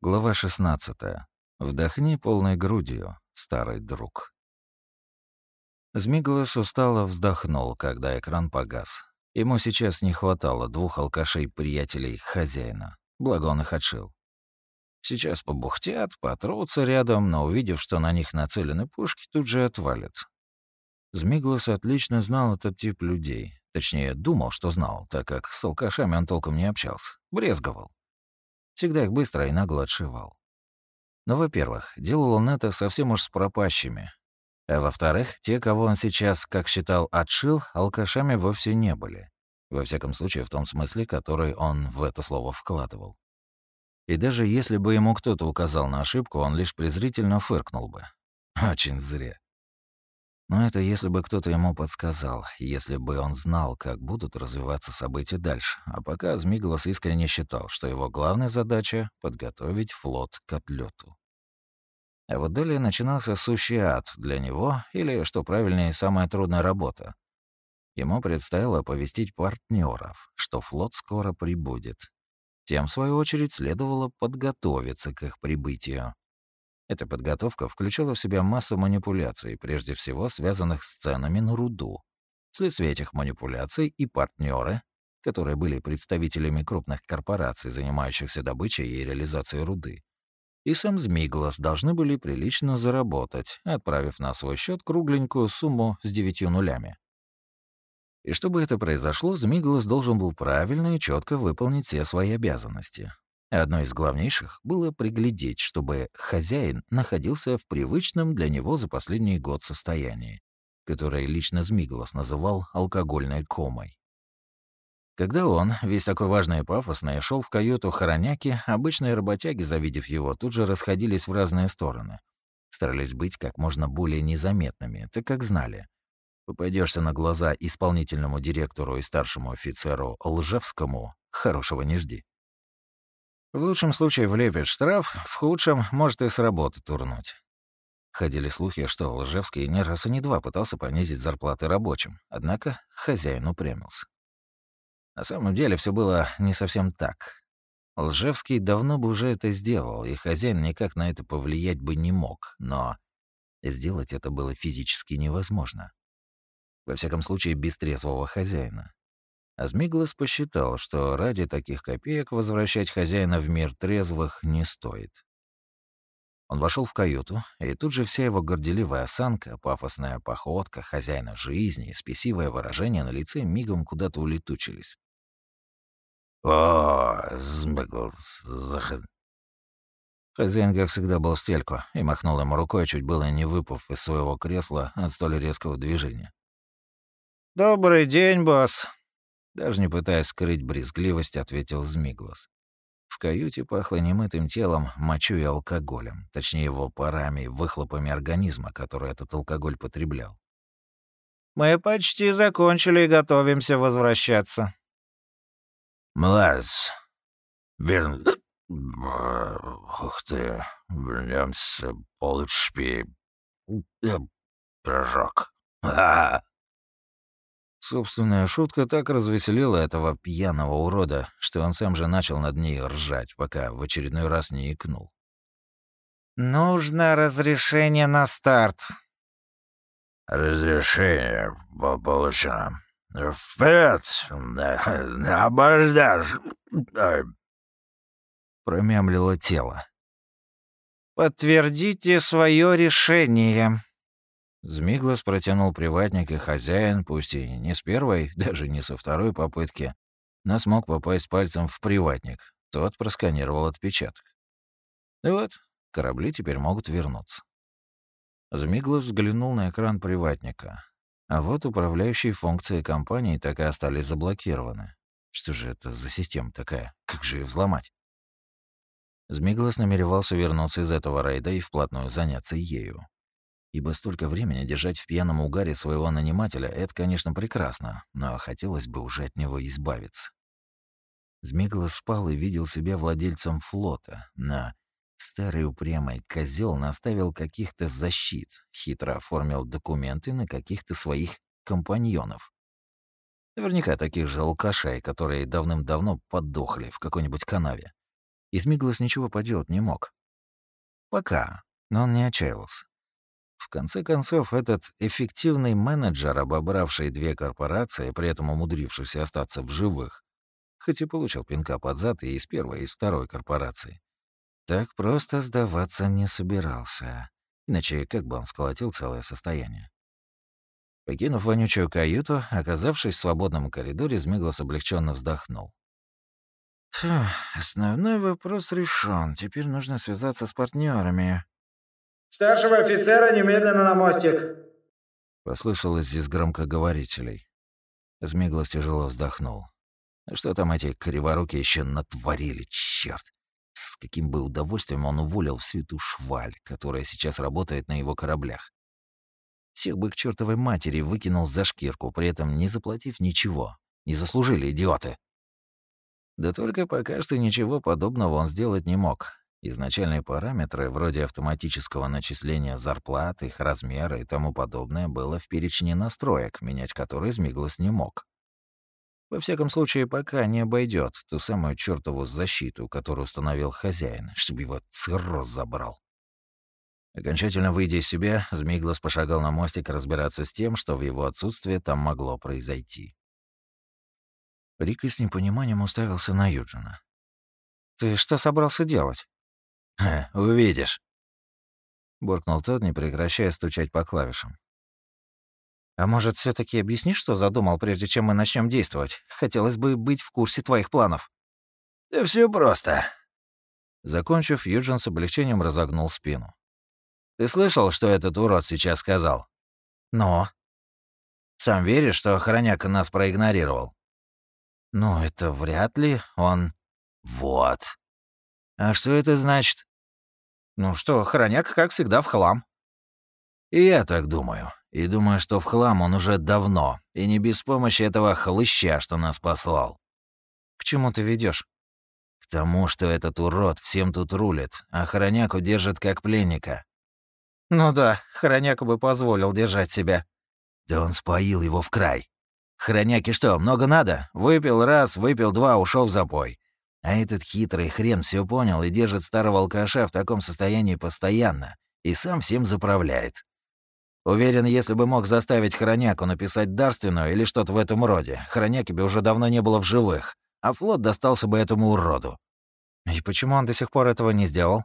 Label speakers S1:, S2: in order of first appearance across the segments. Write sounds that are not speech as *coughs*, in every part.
S1: Глава 16. Вдохни полной грудью, старый друг. Змиглас устало вздохнул, когда экран погас. Ему сейчас не хватало двух алкашей-приятелей хозяина, благо он их отшил. Сейчас побухтят, потрутся рядом, но увидев, что на них нацелены пушки, тут же отвалят. Змиглас отлично знал этот тип людей. Точнее, думал, что знал, так как с алкашами он толком не общался. Брезговал. Всегда их быстро и нагло отшивал. Но, во-первых, делал он это совсем уж с пропащими. А во-вторых, те, кого он сейчас, как считал, отшил, алкашами вовсе не были. Во всяком случае, в том смысле, который он в это слово вкладывал. И даже если бы ему кто-то указал на ошибку, он лишь презрительно фыркнул бы. Очень зря. Но это если бы кто-то ему подсказал, если бы он знал, как будут развиваться события дальше. А пока Змиглас искренне считал, что его главная задача — подготовить флот к отлету. А вот далее начинался сущий ад для него, или, что правильнее, самая трудная работа. Ему предстояло оповестить партнеров, что флот скоро прибудет. Тем, в свою очередь, следовало подготовиться к их прибытию. Эта подготовка включала в себя массу манипуляций, прежде всего связанных с ценами на руду. Вследствие этих манипуляций и партнеры, которые были представителями крупных корпораций, занимающихся добычей и реализацией руды, и сам Змиглас должны были прилично заработать, отправив на свой счет кругленькую сумму с девятью нулями. И чтобы это произошло, Змиглас должен был правильно и четко выполнить все свои обязанности, Одно из главнейших было приглядеть, чтобы хозяин находился в привычном для него за последний год состоянии, которое лично Змиглас называл алкогольной комой. Когда он, весь такой важный и пафосный, шел в каюту хороняки, обычные работяги, завидев его, тут же расходились в разные стороны. Старались быть как можно более незаметными, так как знали. Попадешься на глаза исполнительному директору и старшему офицеру Лжевскому, хорошего не жди. В лучшем случае влепит штраф, в худшем может и с работы турнуть. Ходили слухи, что Лжевский не раз и не два пытался понизить зарплаты рабочим, однако хозяин упрямился. На самом деле все было не совсем так. Лжевский давно бы уже это сделал, и хозяин никак на это повлиять бы не мог, но сделать это было физически невозможно. Во всяком случае, без трезвого хозяина. Азмиглас посчитал, что ради таких копеек возвращать хозяина в мир трезвых не стоит. Он вошел в каюту, и тут же вся его горделивая осанка, пафосная походка хозяина жизни спесивое выражение на лице мигом куда-то улетучились. «О, Змиглс, заход...» Хозяин, как всегда, был в стельку и махнул ему рукой, чуть было не выпав из своего кресла от столь резкого движения. «Добрый день, босс», даже не пытаясь скрыть брезгливость, ответил Змиглас. В каюте пахло немытым телом, мочой и алкоголем, точнее его парами и выхлопами организма, который этот алкоголь потреблял. «Мы почти закончили и готовимся возвращаться».
S2: «Млаз, верн... *coughs* Ух ты, вернемся, получше пирожок. Ха-ха!»
S1: Собственная шутка так развеселила этого пьяного урода, что он сам же начал над ней ржать, пока в очередной раз не икнул.
S3: «Нужно разрешение на старт».
S2: «Разрешение получено. Вперед! *laughs* Абордаж!»
S1: Промямлило тело.
S3: «Подтвердите свое решение»,
S1: Змиглас протянул приватник и хозяин, пусть и не с первой, *laughs* даже не со второй попытки, но смог попасть пальцем в приватник. Тот просканировал отпечаток. И вот, корабли теперь могут вернуться. Змиглас взглянул на экран приватника. А вот управляющие функции компании так и остались заблокированы. Что же это за система такая? Как же ее взломать? Змиглас намеревался вернуться из этого рейда и вплотную заняться ею. Ибо столько времени держать в пьяном угаре своего нанимателя — это, конечно, прекрасно, но хотелось бы уже от него избавиться. Змигла спал и видел себя владельцем флота, но старый упрямый козел наставил каких-то защит, хитро оформил документы на каких-то своих компаньонов. Наверняка таких же алкашей, которые давным-давно подохли в какой-нибудь канаве. И Смиглас ничего поделать не мог. Пока, но он не отчаивался. В конце концов, этот эффективный менеджер, обобравший две корпорации, при этом умудрившийся остаться в живых, хоть и получил пинка под зад и из первой, и из второй корпорации, так просто сдаваться не собирался. Иначе как бы он сколотил целое состояние? Покинув вонючую каюту, оказавшись в свободном коридоре, Змиглас облегченно вздохнул. Фу, основной вопрос решен. Теперь нужно связаться с партнерами.
S4: «Старшего офицера немедленно на мостик!»
S1: Послышалось из громкоговорителей. Змиглас тяжело вздохнул. Что там эти криворуки еще натворили, черт! С каким бы удовольствием он уволил всю эту шваль, которая сейчас работает на его кораблях. Всех бы к чертовой матери выкинул за шкирку, при этом не заплатив ничего. Не заслужили, идиоты. Да только пока что ничего подобного он сделать не мог. Изначальные параметры, вроде автоматического начисления зарплат, их размера и тому подобное, было в перечне настроек, менять которые Змиглас не мог. Во всяком случае, пока не обойдет ту самую чертову защиту, которую установил хозяин, чтобы его цирроз забрал. Окончательно выйдя из себя, Змиглас пошагал на мостик разбираться с тем, что в его отсутствие там могло произойти. Рика с непониманием уставился на Юджина. «Ты что собрался делать?»
S2: Ха, «Увидишь», —
S1: буркнул тот, не прекращая стучать по клавишам. «А может, все таки объяснишь, что задумал, прежде чем мы начнем действовать? Хотелось бы быть в курсе твоих планов».
S2: «Да все просто».
S1: Закончив, Юджин с облегчением разогнул спину. «Ты слышал, что этот урод сейчас сказал?»
S3: «Но?»
S1: «Сам веришь, что охраняк нас проигнорировал?»
S3: «Ну, это вряд ли. Он...»
S1: «Вот. А что это значит?»
S3: «Ну что, хроняк, как всегда, в хлам».
S1: «И я так думаю. И думаю, что в хлам он уже давно, и не без помощи этого хлыща, что нас послал».
S3: «К чему ты ведешь?
S1: «К тому, что этот урод всем тут рулит, а хроняку держит как пленника».
S3: «Ну да, хроняку бы позволил держать себя».
S1: «Да он споил его в край. Хроняки что, много надо? Выпил раз, выпил два, ушел в запой. А этот хитрый хрен все понял и держит старого алкаша в таком состоянии постоянно, и сам всем заправляет. Уверен, если бы мог заставить Хроняку написать дарственную или что-то в этом роде, Хроняки бы уже давно не было в живых, а флот достался бы этому уроду.
S3: И почему он до сих пор этого не сделал?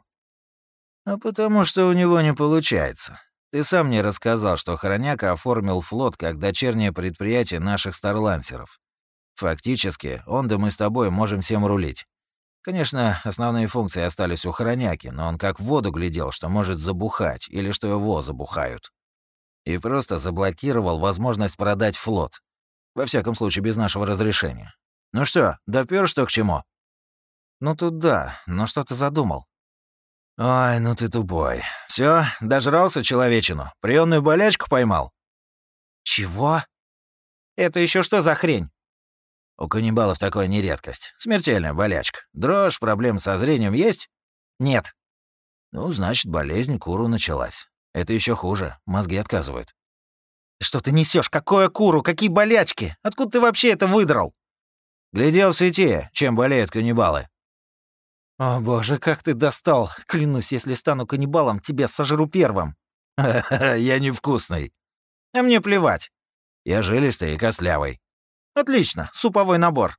S1: А потому что у него не получается. Ты сам мне рассказал, что Хроняка оформил флот как дочернее предприятие наших старлансеров. Фактически, он да мы с тобой можем всем рулить. Конечно, основные функции остались у Хроняки, но он как в воду глядел, что может забухать или что его забухают. И просто заблокировал возможность продать флот. Во всяком случае, без нашего разрешения. Ну что, допёр что к чему?
S3: Ну тут да, но что ты задумал?
S1: Ой, ну ты тупой. Все, дожрался человечину. Приёмную болячку поймал.
S3: Чего? Это еще что за хрень?
S1: У каннибалов такое не редкость. Смертельная болячка. Дрожь, проблем со зрением есть?
S3: Нет.
S1: Ну, значит, болезнь куру началась. Это еще хуже. Мозги отказывают.
S3: Что ты несешь? Какое куру? Какие болячки? Откуда ты вообще это выдрал?
S1: Глядел в сети, чем болеют каннибалы.
S3: «О боже, как ты достал! Клянусь, если стану каннибалом, тебя сожру первым!» *laughs*
S1: «Я невкусный!»
S3: «А мне плевать!»
S1: «Я жилистый и костлявый!»
S3: «Отлично, суповой набор!»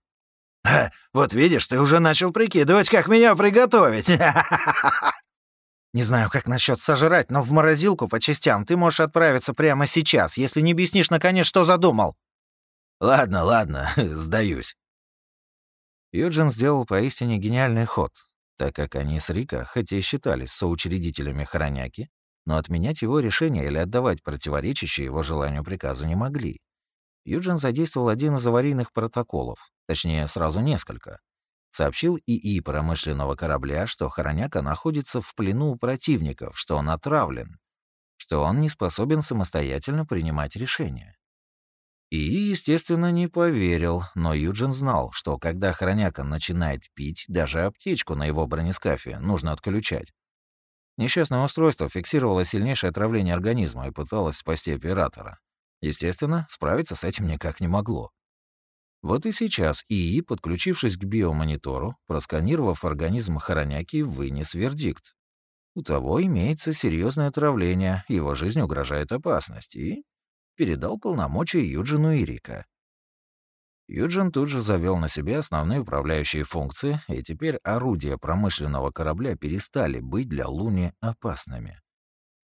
S1: «Вот видишь, ты уже начал прикидывать, как меня приготовить!» *laughs*
S3: «Не знаю, как насчет сожрать, но в морозилку по частям ты можешь отправиться прямо сейчас, если не объяснишь, наконец, что задумал!»
S1: «Ладно, ладно, *laughs* сдаюсь!» Юджин сделал поистине гениальный ход, так как они с Рика, хоть и считались соучредителями хроняки, но отменять его решение или отдавать противоречащие его желанию приказу не могли. Юджин задействовал один из аварийных протоколов, точнее, сразу несколько. Сообщил ИИ промышленного корабля, что Хороняка находится в плену у противников, что он отравлен, что он не способен самостоятельно принимать решения. И, естественно, не поверил, но Юджин знал, что когда хроняка начинает пить, даже аптечку на его бронескафе нужно отключать. Несчастное устройство фиксировало сильнейшее отравление организма и пыталось спасти оператора. Естественно, справиться с этим никак не могло. Вот и сейчас ИИ, подключившись к биомонитору, просканировав организм Хороняки, вынес вердикт. У того имеется серьезное отравление, его жизнь угрожает опасность, и передал полномочия Юджину и Рика. Юджин тут же завел на себе основные управляющие функции, и теперь орудия промышленного корабля перестали быть для Луни опасными.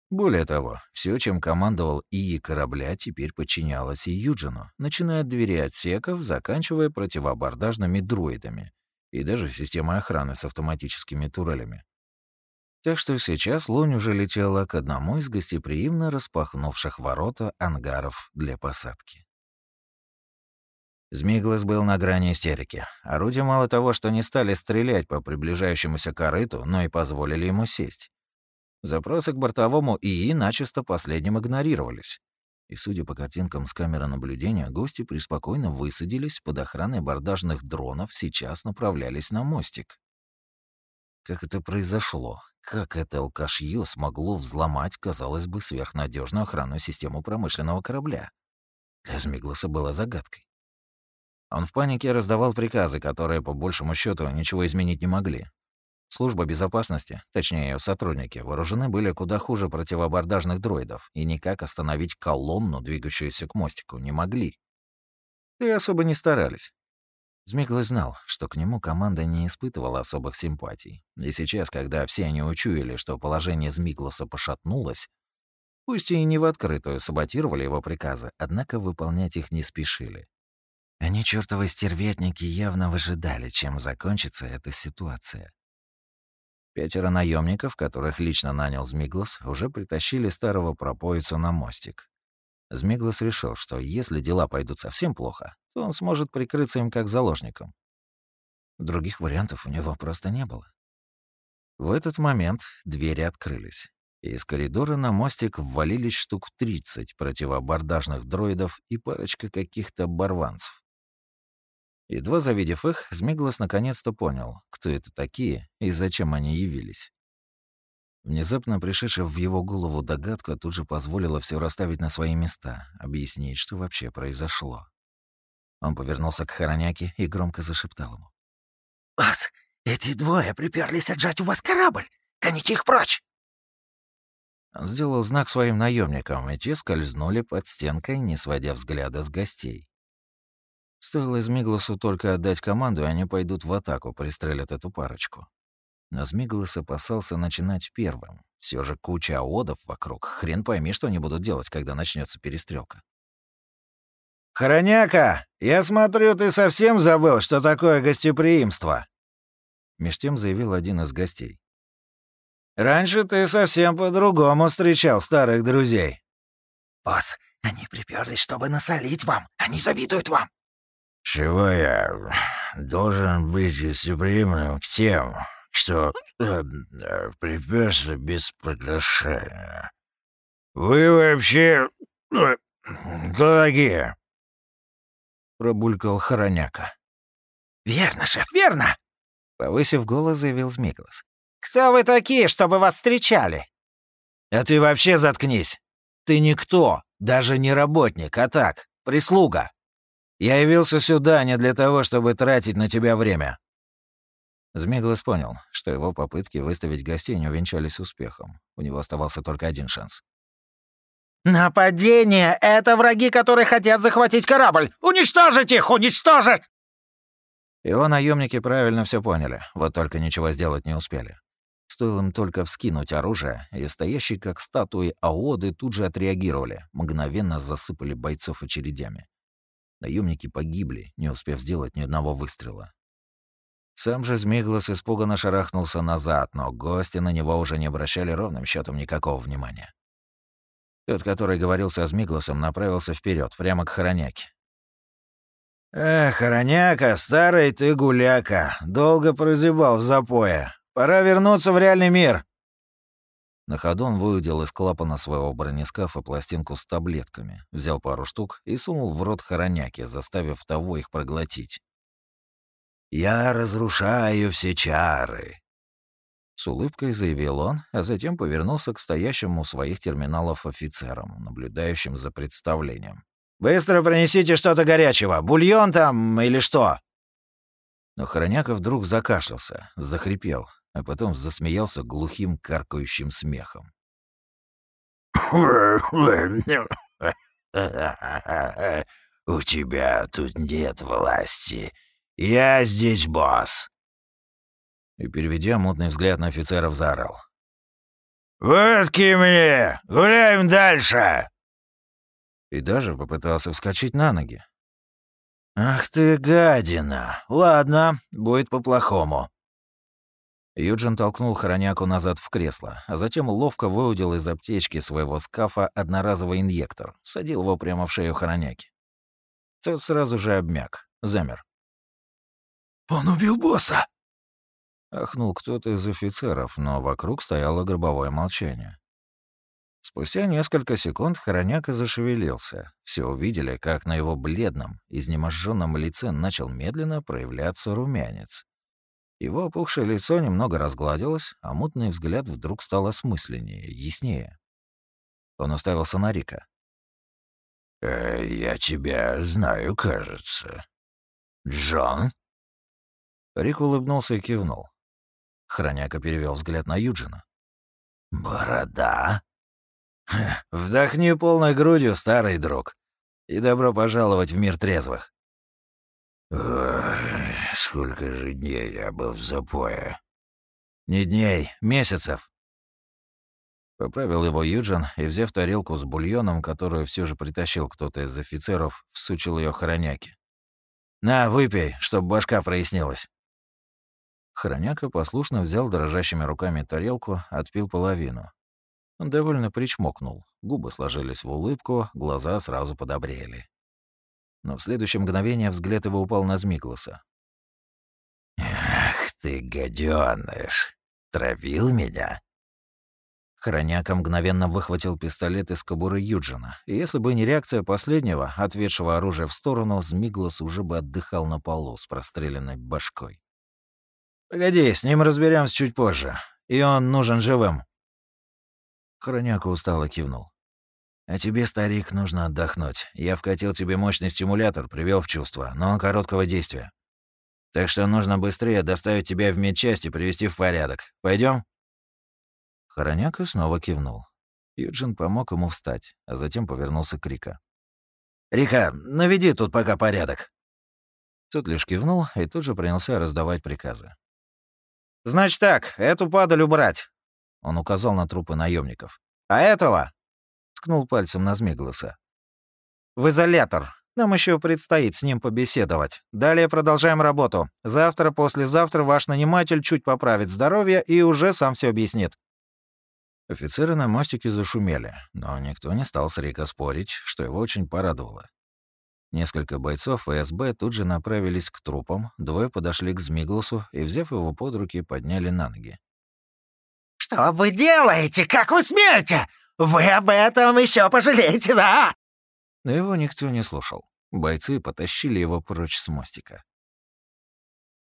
S1: Более того, все, чем командовал ИИ корабля, теперь подчинялось и Юджину, начиная от двери отсеков, заканчивая противоабордажными дроидами и даже системой охраны с автоматическими турелями. Так что сейчас Лунь уже летела к одному из гостеприимно распахнувших ворота ангаров для посадки. Змиглас был на грани истерики. Орудия мало того, что не стали стрелять по приближающемуся корыту, но и позволили ему сесть. Запросы к бортовому ИИ начисто последним игнорировались. И, судя по картинкам с камеры наблюдения, гости преспокойно высадились под охраной бордажных дронов, сейчас направлялись на мостик. Как это произошло? Как это алкашье смогло взломать, казалось бы, сверхнадежную охранную систему промышленного корабля? Для Змигласа было загадкой. Он в панике раздавал приказы, которые, по большему счету ничего изменить не могли. Служба безопасности, точнее ее сотрудники, вооружены были куда хуже противоабордажных дроидов и никак остановить колонну, двигающуюся к мостику, не могли. Да и особо не старались. Змиглый знал, что к нему команда не испытывала особых симпатий. И сейчас, когда все они учуяли, что положение Змиглоса пошатнулось, пусть и не в открытую саботировали его приказы, однако выполнять их не спешили. Они, чертовы стерветники, явно выжидали, чем закончится эта ситуация. Пятеро наемников, которых лично нанял Змиглос, уже притащили старого пропоицу на мостик. Змиглос решил, что если дела пойдут совсем плохо, то он сможет прикрыться им как заложником. Других вариантов у него просто не было. В этот момент двери открылись, и из коридора на мостик ввалились штук 30 противоабордажных дроидов и парочка каких-то барванцев. Едва завидев их, Змиглас наконец-то понял, кто это такие и зачем они явились. Внезапно пришедшая в его голову догадка тут же позволила все расставить на свои места, объяснить, что вообще произошло. Он повернулся к Хороняке и громко зашептал ему.
S3: «Вас, эти двое приперлись отжать у вас корабль! Гоните их прочь!»
S1: Он сделал знак своим наемникам, и те скользнули под стенкой, не сводя взгляда с гостей. Стоило Змигласу только отдать команду, и они пойдут в атаку, пристрелят эту парочку. Но Змиглас опасался начинать первым. Все же куча аодов вокруг. Хрен пойми, что они будут делать, когда начнется перестрелка.
S2: «Хороняка, я смотрю, ты совсем забыл, что такое гостеприимство!»
S1: Меж тем заявил один из гостей.
S2: «Раньше ты совсем по-другому встречал старых друзей».
S3: «Босс, они приперлись, чтобы насолить вам. Они завидуют вам».
S2: «Чего я должен быть гостеприимным к тем, что э, приперся без приглашения? Вы вообще э, кто такие?»
S1: Пробулькал Хороняка.
S3: «Верно, шеф, верно!»
S1: Повысив голос, заявил Змиклас.
S3: «Кто вы такие, чтобы вас встречали?»
S2: «А ты вообще заткнись! Ты никто, даже не работник, а так, прислуга!» Я явился сюда не для того, чтобы тратить на тебя время».
S1: Змеглас понял, что его попытки выставить гостей не увенчались успехом. У него оставался только один шанс.
S3: «Нападение! Это враги, которые хотят захватить корабль! Уничтожить их! Уничтожить!»
S1: Его наемники правильно все поняли, вот только ничего сделать не успели. Стоило им только вскинуть оружие, и стоящие как статуи аоды тут же отреагировали, мгновенно засыпали бойцов очередями. Наемники погибли, не успев сделать ни одного выстрела. Сам же Змиглас испуганно шарахнулся назад, но гости на него уже не обращали ровным счетом никакого внимания. Тот, который говорил со Змигласом, направился вперед, прямо к Хороняке.
S2: «Эх, Хороняка, старый ты гуляка, долго прозябал в запое. Пора вернуться в реальный мир!»
S1: На ходу он выудил из клапана своего бронескафа пластинку с таблетками, взял пару штук и сунул в рот хороняки, заставив того их проглотить.
S2: «Я разрушаю все чары», —
S1: с улыбкой заявил он, а затем повернулся к стоящему у своих терминалов офицерам, наблюдающим за представлением.
S2: Быстро принесите что-то горячего, бульон там или что?»
S1: Но Хороняка вдруг закашлялся, захрипел, а потом засмеялся глухим каркающим смехом.
S2: «У тебя тут нет власти. Я здесь босс!»
S1: И, переведя мутный взгляд на офицеров, заорал.
S2: «Водки мне! Гуляем дальше!»
S1: И даже попытался вскочить на ноги.
S2: «Ах ты гадина! Ладно, будет по-плохому».
S1: Юджин толкнул хороняку назад в кресло, а затем ловко выудил из аптечки своего скафа одноразовый инъектор, всадил его прямо в шею хороняки. Тот сразу же обмяк, замер.
S2: «Он убил босса!»
S1: Ахнул кто-то из офицеров, но вокруг стояло гробовое молчание. Спустя несколько секунд Хороняка зашевелился. Все увидели, как на его бледном, изнеможенном лице начал медленно проявляться румянец. Его опухшее лицо немного разгладилось, а мутный взгляд вдруг стал осмысленнее, яснее. Он уставился на Рика.
S2: «Э, «Я тебя знаю, кажется. Джон?»
S1: Рик улыбнулся и кивнул. Хроняка перевел взгляд на Юджина.
S2: «Борода?»
S1: «Вдохни полной грудью, старый друг, и добро пожаловать в мир трезвых».
S2: Сколько же дней я был в запое.
S1: Не дней, месяцев. Поправил его Юджин и, взяв тарелку с бульоном, которую все же притащил кто-то из офицеров, всучил ее хороняке. «На, выпей, чтоб башка прояснилась». Хроняка послушно взял дрожащими руками тарелку, отпил половину. Он довольно причмокнул, губы сложились в улыбку, глаза сразу подобрели. Но в следующее мгновение взгляд его упал на Змиглоса.
S2: «Ах ты, гадёныш! Травил меня?»
S1: Хроняка мгновенно выхватил пистолет из кобуры Юджина, и если бы не реакция последнего, отведшего оружие в сторону, Змиглос уже бы отдыхал на полу с простреленной башкой. «Погоди, с ним разберемся чуть позже, и он нужен живым». Хроняка устало кивнул. А тебе, старик, нужно отдохнуть. Я вкатил тебе мощный стимулятор, привел в чувство, но он короткого действия. Так что нужно быстрее доставить тебя в медчасть и привести в порядок. Пойдем? Хороняка снова кивнул. Юджин помог ему встать, а затем повернулся к Рика. «Рика, наведи тут пока порядок!» Тот лишь кивнул и тут же принялся раздавать приказы. «Значит так, эту падаль убрать!» Он указал на трупы наемников. «А этого ткнул пальцем на Змеглоса. «В изолятор. Нам еще предстоит с ним побеседовать. Далее продолжаем работу. Завтра, послезавтра ваш наниматель чуть поправит здоровье и уже сам все объяснит». Офицеры на мостике зашумели, но никто не стал с Рика спорить, что его очень порадовало. Несколько бойцов ФСБ тут же направились к трупам, двое подошли к Змиглусу и, взяв его под руки, подняли на ноги.
S3: «Что вы делаете? Как вы смеете? Вы об этом еще пожалеете, да?»
S1: Но его никто не слушал. Бойцы потащили его прочь с мостика.